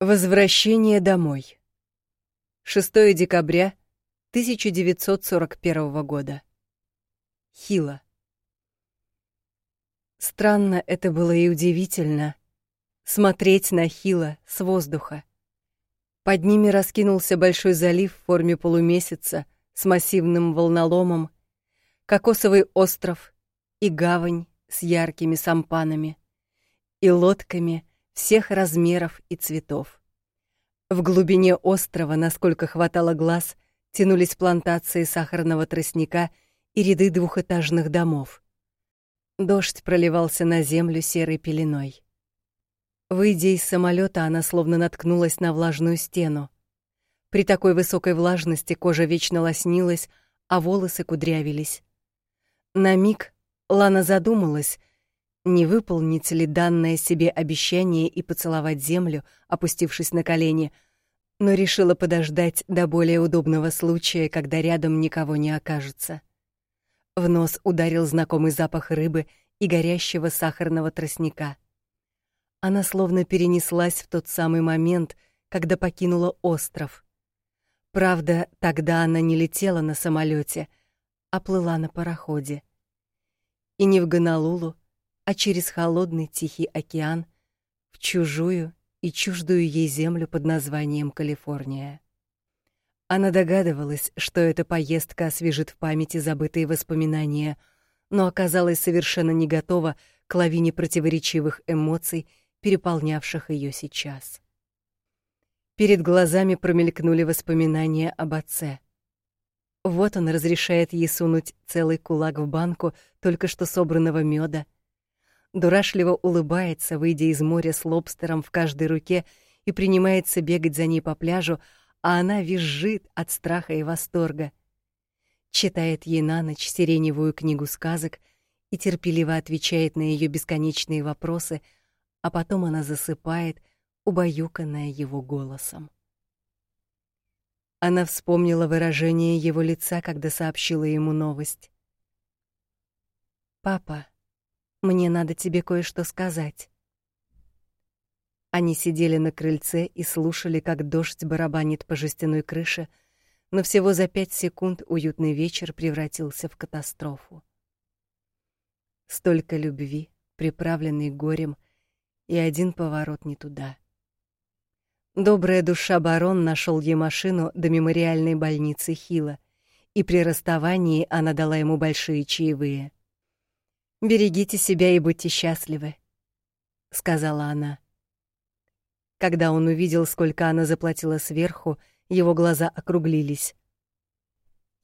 Возвращение домой. 6 декабря 1941 года. Хила. Странно это было и удивительно смотреть на Хила с воздуха. Под ними раскинулся большой залив в форме полумесяца с массивным волноломом, кокосовый остров и гавань с яркими сампанами и лодками всех размеров и цветов. В глубине острова, насколько хватало глаз, тянулись плантации сахарного тростника и ряды двухэтажных домов. Дождь проливался на землю серой пеленой. Выйдя из самолета, она словно наткнулась на влажную стену. При такой высокой влажности кожа вечно лоснилась, а волосы кудрявились. На миг Лана задумалась, не выполнить ли данное себе обещание и поцеловать землю, опустившись на колени, но решила подождать до более удобного случая, когда рядом никого не окажется. В нос ударил знакомый запах рыбы и горящего сахарного тростника. Она словно перенеслась в тот самый момент, когда покинула остров. Правда, тогда она не летела на самолете, а плыла на пароходе. И не в Гонолулу, а через холодный тихий океан в чужую и чуждую ей землю под названием Калифорния. Она догадывалась, что эта поездка освежит в памяти забытые воспоминания, но оказалась совершенно не готова к лавине противоречивых эмоций, переполнявших ее сейчас. Перед глазами промелькнули воспоминания об отце. Вот он разрешает ей сунуть целый кулак в банку только что собранного меда, дурашливо улыбается, выйдя из моря с лобстером в каждой руке и принимается бегать за ней по пляжу, а она визжит от страха и восторга. Читает ей на ночь сиреневую книгу сказок и терпеливо отвечает на ее бесконечные вопросы, а потом она засыпает, убаюканная его голосом. Она вспомнила выражение его лица, когда сообщила ему новость. «Папа», мне надо тебе кое-что сказать. Они сидели на крыльце и слушали, как дождь барабанит по жестяной крыше, но всего за пять секунд уютный вечер превратился в катастрофу. Столько любви, приправленной горем, и один поворот не туда. Добрая душа барон нашел ей машину до мемориальной больницы Хила, и при расставании она дала ему большие чаевые. Берегите себя и будьте счастливы, сказала она. Когда он увидел, сколько она заплатила сверху, его глаза округлились.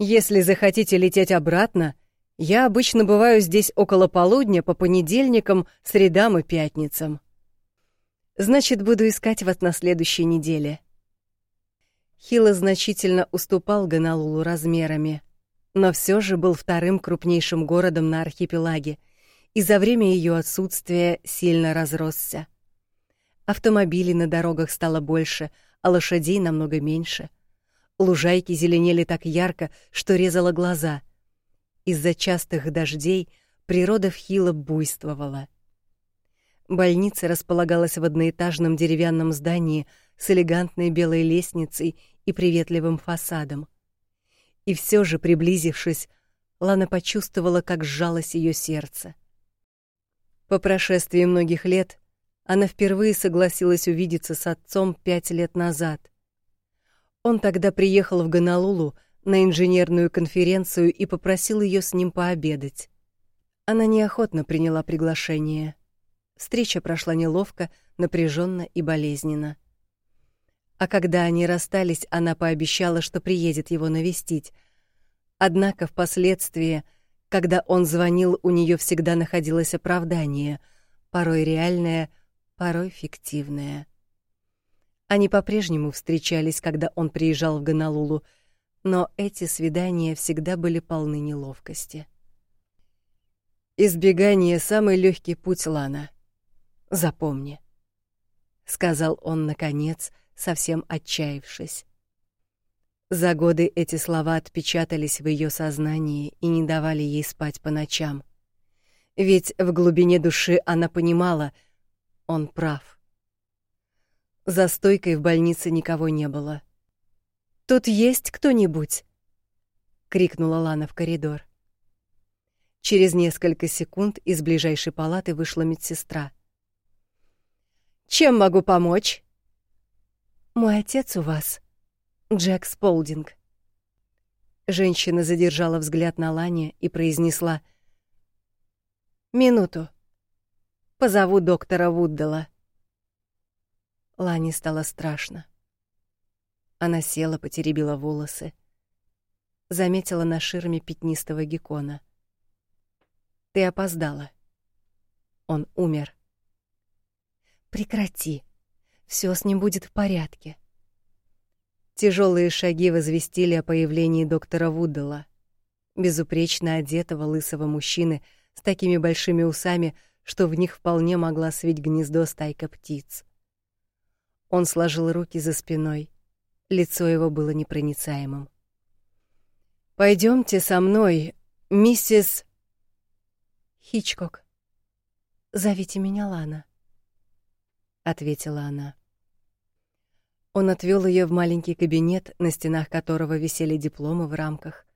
Если захотите лететь обратно, я обычно бываю здесь около полудня по понедельникам, средам и пятницам. Значит, буду искать вас на следующей неделе. Хила значительно уступал Ганалулу размерами но все же был вторым крупнейшим городом на архипелаге и за время ее отсутствия сильно разросся. Автомобилей на дорогах стало больше, а лошадей намного меньше. Лужайки зеленели так ярко, что резало глаза. Из-за частых дождей природа в Хило буйствовала. Больница располагалась в одноэтажном деревянном здании с элегантной белой лестницей и приветливым фасадом. И все же, приблизившись, Лана почувствовала, как сжалось ее сердце. По прошествии многих лет она впервые согласилась увидеться с отцом пять лет назад. Он тогда приехал в Гонолулу на инженерную конференцию и попросил ее с ним пообедать. Она неохотно приняла приглашение. Встреча прошла неловко, напряженно и болезненно. А когда они расстались, она пообещала, что приедет его навестить. Однако впоследствии, когда он звонил, у нее всегда находилось оправдание, порой реальное, порой фиктивное. Они по-прежнему встречались, когда он приезжал в Гонолулу, но эти свидания всегда были полны неловкости. Избегание самый легкий путь, Лана. Запомни, сказал он наконец, совсем отчаявшись. За годы эти слова отпечатались в ее сознании и не давали ей спать по ночам. Ведь в глубине души она понимала, он прав. За стойкой в больнице никого не было. «Тут есть кто-нибудь?» — крикнула Лана в коридор. Через несколько секунд из ближайшей палаты вышла медсестра. «Чем могу помочь?» «Мой отец у вас, Джек Сполдинг». Женщина задержала взгляд на Лане и произнесла «Минуту. Позову доктора Вуддела». Лане стало страшно. Она села, потеребила волосы. Заметила на ширме пятнистого геккона — ты опоздала. Он умер. Прекрати. Все с ним будет в порядке. Тяжелые шаги возвестили о появлении доктора Вуддела, безупречно одетого лысого мужчины с такими большими усами, что в них вполне могла свить гнездо стайка птиц. Он сложил руки за спиной. Лицо его было непроницаемым. Пойдемте со мной, миссис Хичкок. Зовите меня Лана, ответила она. Он отвел ее в маленький кабинет, на стенах которого висели дипломы в рамках,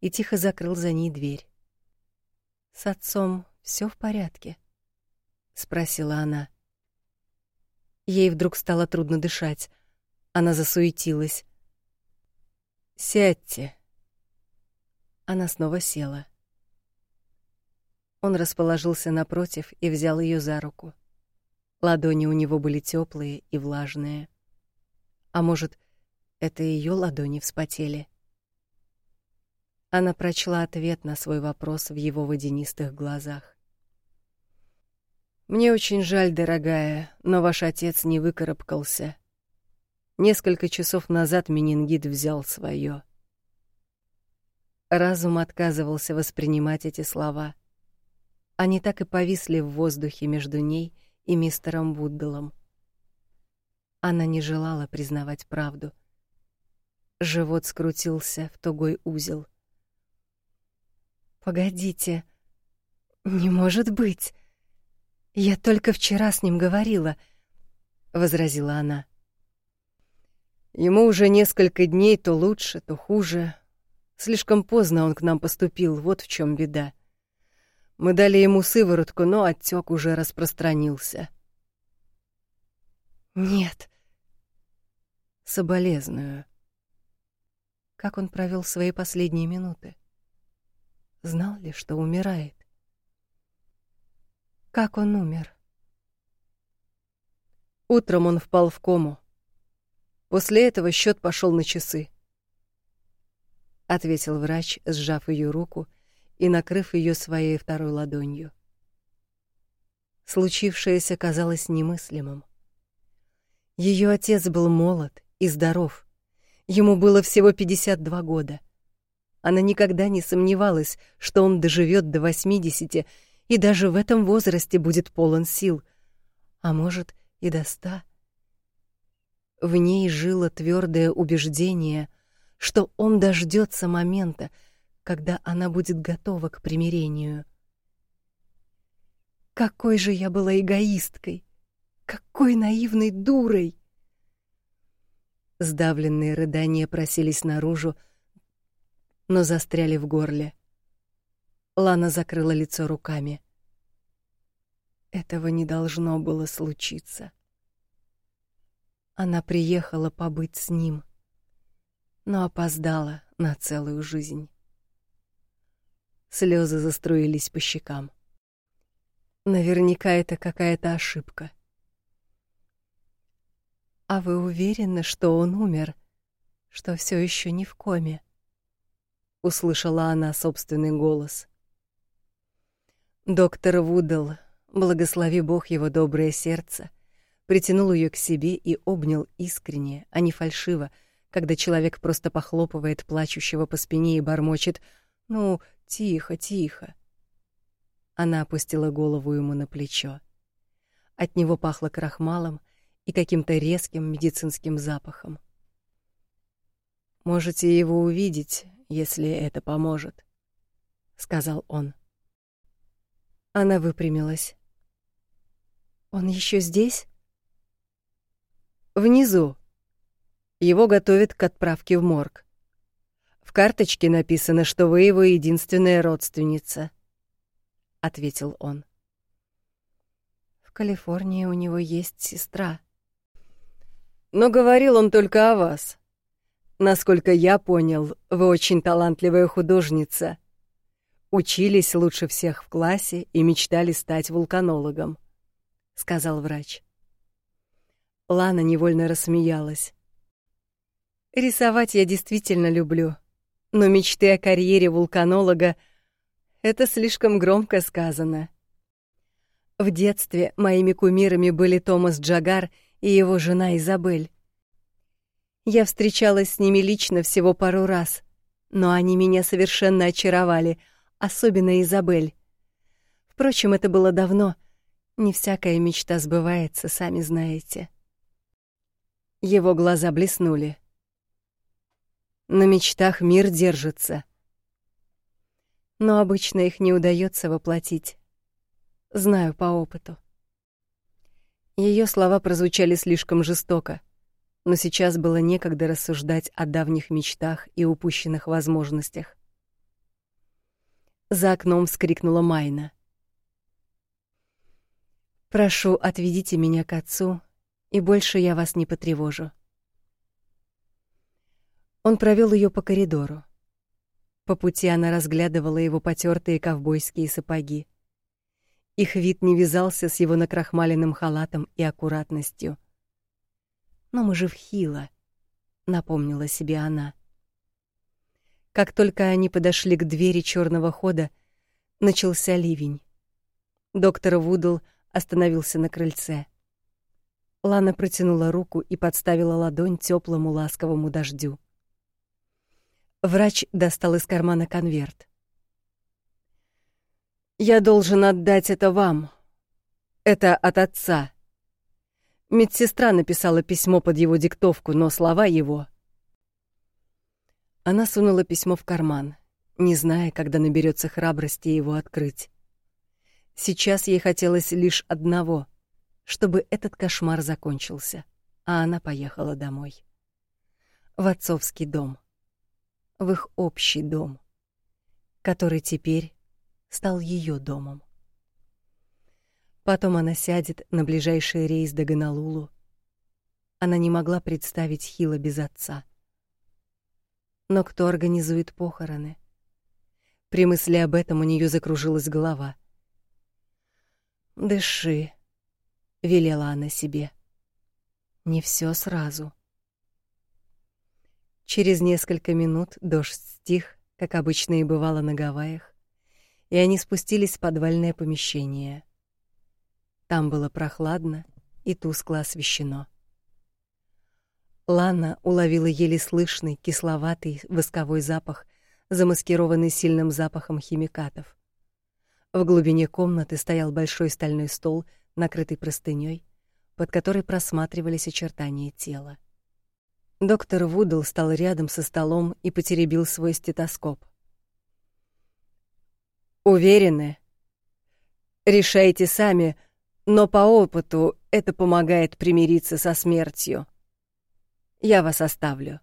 и тихо закрыл за ней дверь. С отцом все в порядке? спросила она. Ей вдруг стало трудно дышать. Она засуетилась. Сядьте. Она снова села. Он расположился напротив и взял ее за руку. Ладони у него были теплые и влажные. А может, это ее ладони вспотели? Она прочла ответ на свой вопрос в его водянистых глазах. Мне очень жаль, дорогая, но ваш отец не выкарабкался. Несколько часов назад менингит взял свое. Разум отказывался воспринимать эти слова. Они так и повисли в воздухе между ней и мистером Вудделом. Она не желала признавать правду. Живот скрутился в тугой узел. Погодите. Не может быть. Я только вчера с ним говорила, возразила она. Ему уже несколько дней то лучше, то хуже. Слишком поздно он к нам поступил, вот в чем беда. Мы дали ему сыворотку, но отек уже распространился. Нет. Соболезную. Как он провел свои последние минуты? Знал ли, что умирает? Как он умер? Утром он впал в кому. После этого счет пошел на часы. Ответил врач, сжав ее руку и накрыв ее своей второй ладонью. Случившееся казалось немыслимым. Ее отец был молод и здоров. Ему было всего 52 года. Она никогда не сомневалась, что он доживет до 80 и даже в этом возрасте будет полон сил, а может, и до ста. В ней жило твердое убеждение, что он дождется момента, когда она будет готова к примирению. Какой же я была эгоисткой, какой наивной дурой. Сдавленные рыдания просились наружу, но застряли в горле. Лана закрыла лицо руками. Этого не должно было случиться. Она приехала побыть с ним, но опоздала на целую жизнь. Слезы заструились по щекам. Наверняка это какая-то ошибка. А вы уверены, что он умер, что все еще не в коме? Услышала она собственный голос. Доктор Вудел, благослови Бог его доброе сердце, притянул ее к себе и обнял искренне, а не фальшиво, когда человек просто похлопывает плачущего по спине и бормочет: "Ну, Тихо, тихо. Она опустила голову ему на плечо. От него пахло крахмалом и каким-то резким медицинским запахом. Можете его увидеть, если это поможет, сказал он. Она выпрямилась. Он еще здесь? Внизу. Его готовят к отправке в морг. В карточке написано, что вы его единственная родственница, ответил он. В Калифорнии у него есть сестра. Но говорил он только о вас. Насколько я понял, вы очень талантливая художница. Учились лучше всех в классе и мечтали стать вулканологом, сказал врач. Лана невольно рассмеялась. Рисовать я действительно люблю, но мечты о карьере вулканолога это слишком громко сказано. В детстве моими кумирами были Томас Джагар и его жена Изабель. Я встречалась с ними лично всего пару раз, но они меня совершенно очаровали — особенно Изабель. Впрочем, это было давно. Не всякая мечта сбывается, сами знаете. Его глаза блеснули. На мечтах мир держится. Но обычно их не удается воплотить. Знаю по опыту. Ее слова прозвучали слишком жестоко, но сейчас было некогда рассуждать о давних мечтах и упущенных возможностях. За окном вскрикнула Майна. Прошу, отведите меня к отцу, и больше я вас не потревожу. Он провел ее по коридору. По пути она разглядывала его потертые ковбойские сапоги. Их вид не вязался с его накрахмаленным халатом и аккуратностью. Но мы же в Хила, напомнила себе она. Как только они подошли к двери черного хода, начался ливень. Доктор Вудл остановился на крыльце. Лана протянула руку и подставила ладонь теплому ласковому дождю. Врач достал из кармана конверт. Я должен отдать это вам. Это от отца. Медсестра написала письмо под его диктовку, но слова его она сунула письмо в карман, не зная, когда наберется храбрости его открыть. Сейчас ей хотелось лишь одного, чтобы этот кошмар закончился, а она поехала домой. В отцовский дом. В их общий дом, который теперь стал ее домом. Потом она сядет на ближайший рейс до Гонолулу. Она не могла представить Хила без отца. Но кто организует похороны? При мысли об этом у нее закружилась голова. «Дыши», — велела она себе. «Не все сразу». Через несколько минут дождь стих, как обычно и бывало на Гавайях, и они спустились в подвальное помещение. Там было прохладно и тускло освещено. Лана уловила еле слышный кисловатый восковой запах, замаскированный сильным запахом химикатов. В глубине комнаты стоял большой стальной стол, накрытый простыней, под которой просматривались очертания тела. Доктор Вудл стал рядом со столом и потеребил свой стетоскоп. Уверены? Решайте сами, но по опыту это помогает примириться со смертью. Я вас оставлю.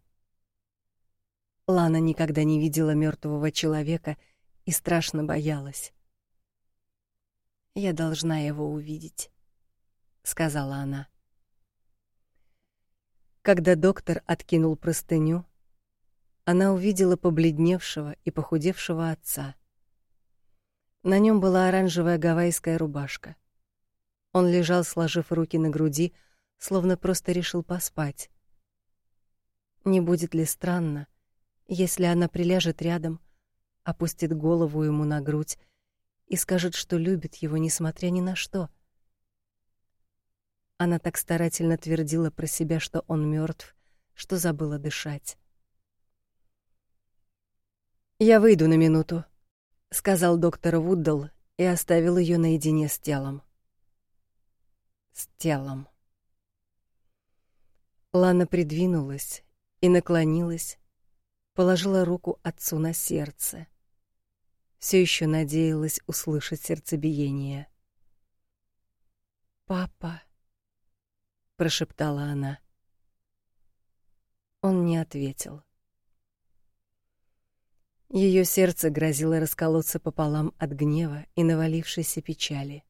Лана никогда не видела мертвого человека и страшно боялась. Я должна его увидеть, сказала она. Когда доктор откинул простыню, она увидела побледневшего и похудевшего отца. На нем была оранжевая гавайская рубашка. Он лежал, сложив руки на груди, словно просто решил поспать. Не будет ли странно, если она приляжет рядом, опустит голову ему на грудь и скажет, что любит его, несмотря ни на что? Она так старательно твердила про себя, что он мертв, что забыла дышать. «Я выйду на минуту», — сказал доктор Вуддл и оставил ее наедине с телом. С телом. Лана придвинулась и наклонилась, положила руку отцу на сердце. Все еще надеялась услышать сердцебиение. "Папа", прошептала она. Он не ответил. Ее сердце грозило расколоться пополам от гнева и навалившейся печали.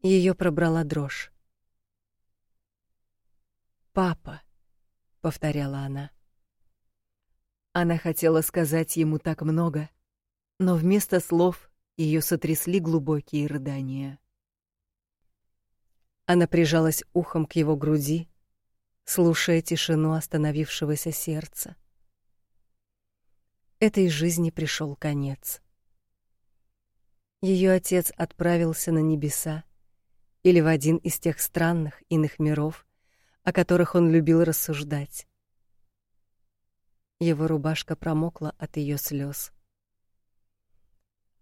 Ее пробрала дрожь. «Папа», — повторяла она. Она хотела сказать ему так много, но вместо слов ее сотрясли глубокие рыдания. Она прижалась ухом к его груди, слушая тишину остановившегося сердца этой жизни пришел конец. Ее отец отправился на небеса или в один из тех странных иных миров, о которых он любил рассуждать. Его рубашка промокла от ее слез.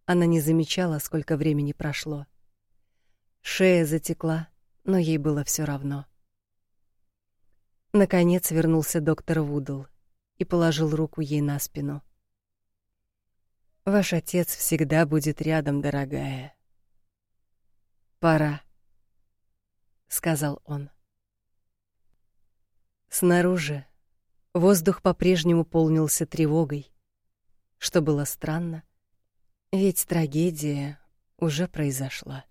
Она не замечала, сколько времени прошло. Шея затекла, но ей было все равно. Наконец вернулся доктор Вудл и положил руку ей на спину. Ваш отец всегда будет рядом, дорогая. Пора, сказал он. Снаружи воздух по-прежнему полнился тревогой, что было странно, ведь трагедия уже произошла.